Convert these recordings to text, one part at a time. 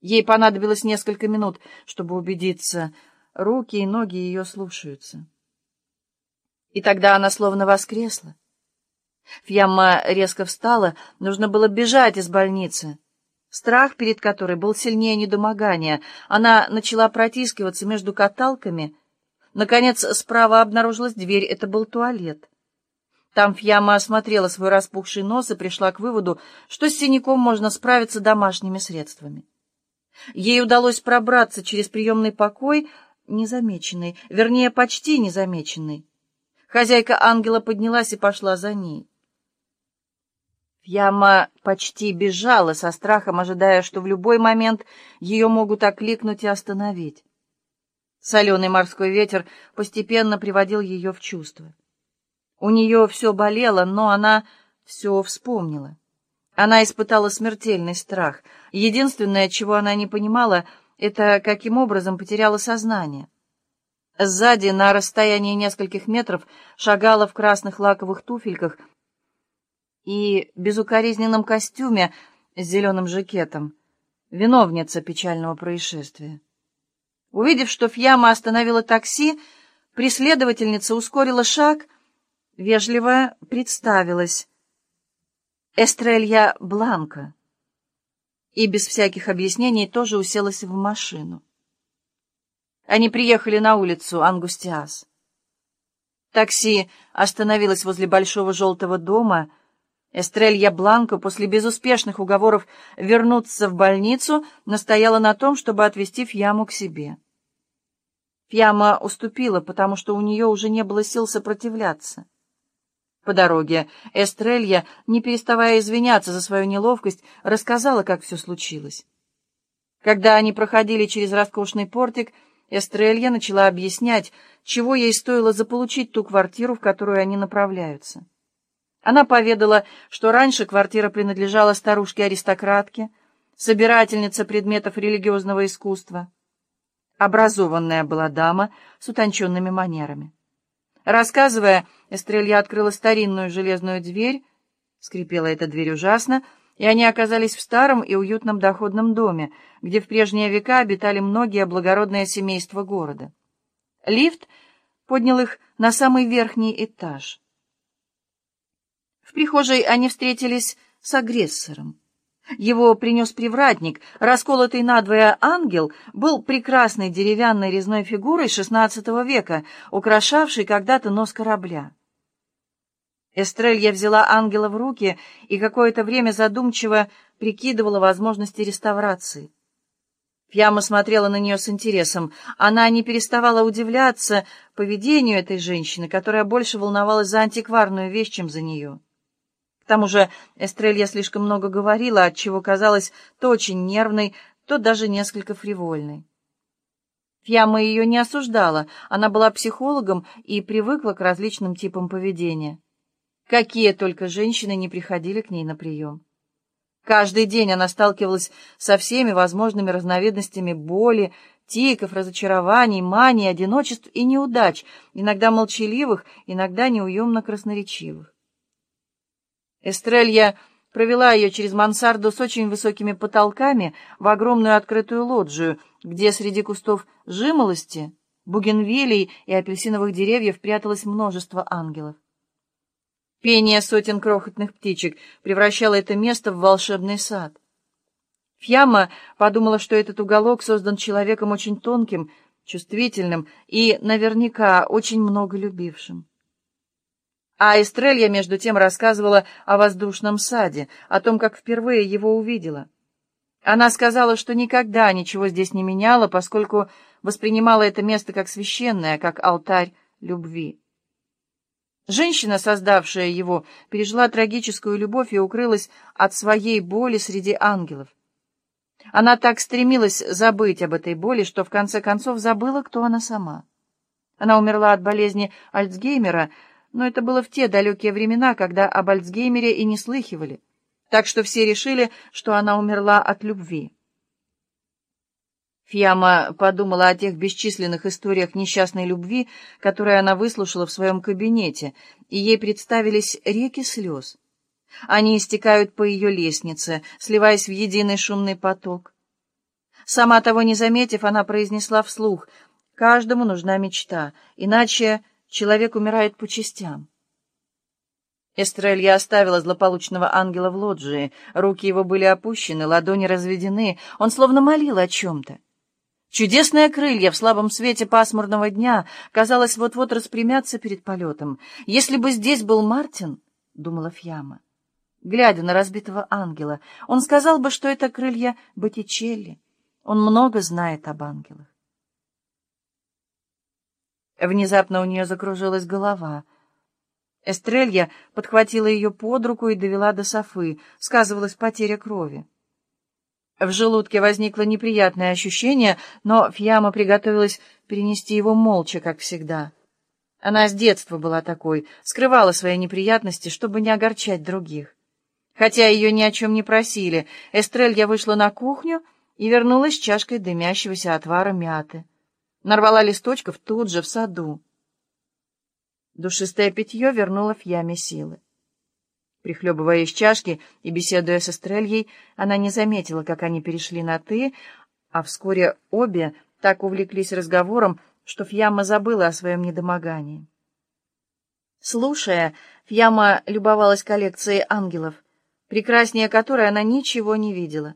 Ей понадобилось несколько минут, чтобы убедиться, руки и ноги ее слушаются. И тогда она словно воскресла. Фьямма резко встала, нужно было бежать из больницы. Страх, перед которой был сильнее недомогания, она начала протискиваться между каталками. Наконец, справа обнаружилась дверь, это был туалет. Там Фьяма осмотрела свой распухший нос и пришла к выводу, что с синяком можно справиться домашними средствами. Ей удалось пробраться через приемный покой, незамеченный, вернее, почти незамеченный. Хозяйка ангела поднялась и пошла за ней. Фьяма почти бежала со страхом, ожидая, что в любой момент ее могут окликнуть и остановить. Соленый морской ветер постепенно приводил ее в чувство. У нее все болело, но она все вспомнила. Она испытала смертельный страх. Единственное, чего она не понимала, это каким образом потеряла сознание. Сзади, на расстоянии нескольких метров, шагала в красных лаковых туфельках и безукоризненном костюме с зеленым жакетом, виновница печального происшествия. Увидев, что Фьяма остановила такси, преследовательница ускорила шаг, вежливо представилась. Эстрелья Бланка. И без всяких объяснений тоже уселась в машину. Они приехали на улицу Ангустиас. Такси остановилось возле большого желтого дома. Эстрелья Бланка после безуспешных уговоров вернуться в больницу настояла на том, чтобы отвезти Фьяму к себе. Фьяма уступила, потому что у нее уже не было сил сопротивляться. По дороге Эстрелья, не переставая извиняться за свою неловкость, рассказала, как все случилось. Когда они проходили через роскошный портик, Эстрелья начала объяснять, чего ей стоило заполучить ту квартиру, в которую они направляются. Она поведала, что раньше квартира принадлежала старушке-аристократке, собирательнице предметов религиозного искусства. Образованная была дама с утонченными манерами. Рассказывая, Эстрелья открыла старинную железную дверь, скрипела эта дверь ужасно, и они оказались в старом и уютном доходном доме, где в прежние века обитали многие благородные семейства города. Лифт поднял их на самый верхний этаж. В прихожей они встретились с агрессором. Его принес привратник. Расколотый надвое ангел был прекрасной деревянной резной фигурой XVI века, украшавшей когда-то нос корабля. Эстрелья взяла ангела в руки и какое-то время задумчиво прикидывала возможности реставрации. Фьяма смотрела на нее с интересом. Она не переставала удивляться поведению этой женщины, которая больше волновалась за антикварную вещь, чем за нее. К тому же Эстрелья слишком много говорила, отчего казалась то очень нервной, то даже несколько фривольной. Фьяма ее не осуждала, она была психологом и привыкла к различным типам поведения. Какие только женщины не приходили к ней на прием. Каждый день она сталкивалась со всеми возможными разновидностями боли, тиков, разочарований, маний, одиночеств и неудач, иногда молчаливых, иногда неуемно красноречивых. Эстрелья провела ее через мансарду с очень высокими потолками в огромную открытую лоджию, где среди кустов жимолости, бугенвилей и апельсиновых деревьев пряталось множество ангелов. Пение сотен крохотных птичек превращало это место в волшебный сад. Фьяма подумала, что этот уголок создан человеком очень тонким, чувствительным и наверняка очень много любившим. А Эстрелья, между тем, рассказывала о воздушном саде, о том, как впервые его увидела. Она сказала, что никогда ничего здесь не меняла, поскольку воспринимала это место как священное, как алтарь любви. Женщина, создавшая его, пережила трагическую любовь и укрылась от своей боли среди ангелов. Она так стремилась забыть об этой боли, что в конце концов забыла, кто она сама. Она умерла от болезни Альцгеймера, но это было в те далекие времена, когда об Альцгеймере и не слыхивали, так что все решили, что она умерла от любви. Фьяма подумала о тех бесчисленных историях несчастной любви, которые она выслушала в своем кабинете, и ей представились реки слез. Они истекают по ее лестнице, сливаясь в единый шумный поток. Сама того не заметив, она произнесла вслух, «Каждому нужна мечта, иначе человек умирает по частям». Эстрелья оставила злополучного ангела в лоджии. Руки его были опущены, ладони разведены. Он словно молил о чем-то. Чудесные крылья в слабом свете пасмурного дня, казалось, вот-вот распрямятся перед полетом. Если бы здесь был Мартин, — думала Фьяма, глядя на разбитого ангела, он сказал бы, что это крылья Боттичелли. Он много знает об ангелах. Внезапно у нее закружилась голова — Эстрелья подхватила ее под руку и довела до Софы. Сказывалась потеря крови. В желудке возникло неприятное ощущение, но Фьяма приготовилась перенести его молча, как всегда. Она с детства была такой, скрывала свои неприятности, чтобы не огорчать других. Хотя ее ни о чем не просили, Эстрелья вышла на кухню и вернулась с чашкой дымящегося отвара мяты. Нарвала листочков тут же, в саду. Душистое питье вернуло в яме силы. Прихлебывая из чашки и беседуя с Эстрельей, она не заметила, как они перешли на «ты», а вскоре обе так увлеклись разговором, что Фьяма забыла о своем недомогании. Слушая, Фьяма любовалась коллекцией ангелов, прекраснее которой она ничего не видела.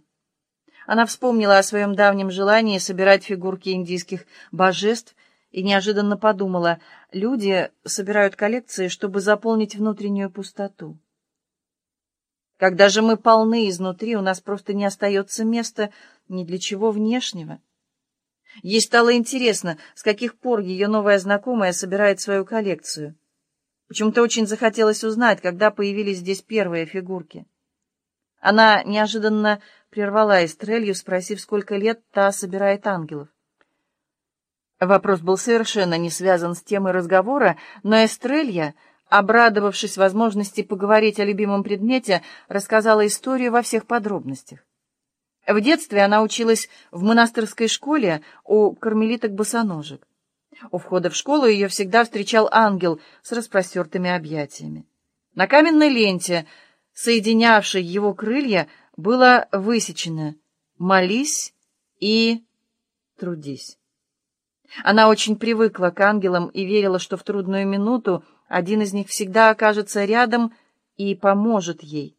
Она вспомнила о своем давнем желании собирать фигурки индийских божеств и неожиданно подумала, люди собирают коллекции, чтобы заполнить внутреннюю пустоту. Когда же мы полны изнутри, у нас просто не остается места ни для чего внешнего. Ей стало интересно, с каких пор ее новая знакомая собирает свою коллекцию. Почему-то очень захотелось узнать, когда появились здесь первые фигурки. Она неожиданно прервала Эстрелью, спросив, сколько лет та собирает ангелов. Вопрос был совершенно не связан с темой разговора, но Эстрелья, обрадовавшись возможности поговорить о любимом предмете, рассказала историю во всех подробностях. В детстве она училась в монастырской школе у кармелиток-босоножек. У входа в школу ее всегда встречал ангел с распростертыми объятиями. На каменной ленте, соединявшей его крылья, было высечено «Молись и трудись». Она очень привыкла к ангелам и верила, что в трудную минуту один из них всегда окажется рядом и поможет ей.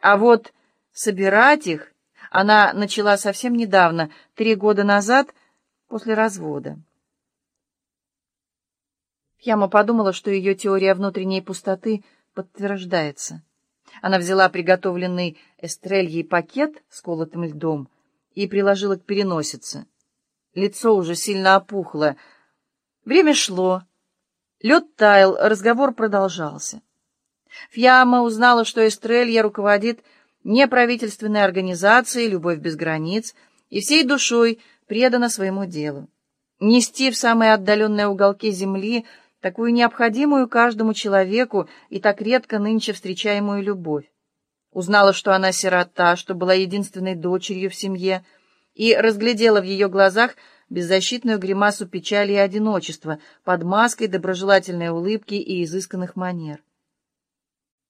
А вот собирать их она начала совсем недавно, три года назад, после развода. Яма подумала, что ее теория внутренней пустоты подтверждается. Она взяла приготовленный эстрельей пакет с колотым льдом и приложила к переносице. Лицо уже сильно опухло. Время шло. Лед таял, разговор продолжался. Фьяма узнала, что Эстрелья руководит неправительственной организацией «Любовь без границ» и всей душой предана своему делу. Нести в самые отдаленные уголки земли такую необходимую каждому человеку и так редко нынче встречаемую любовь. Узнала, что она сирота, что была единственной дочерью в семье — и разглядела в ее глазах беззащитную гримасу печали и одиночества под маской доброжелательной улыбки и изысканных манер.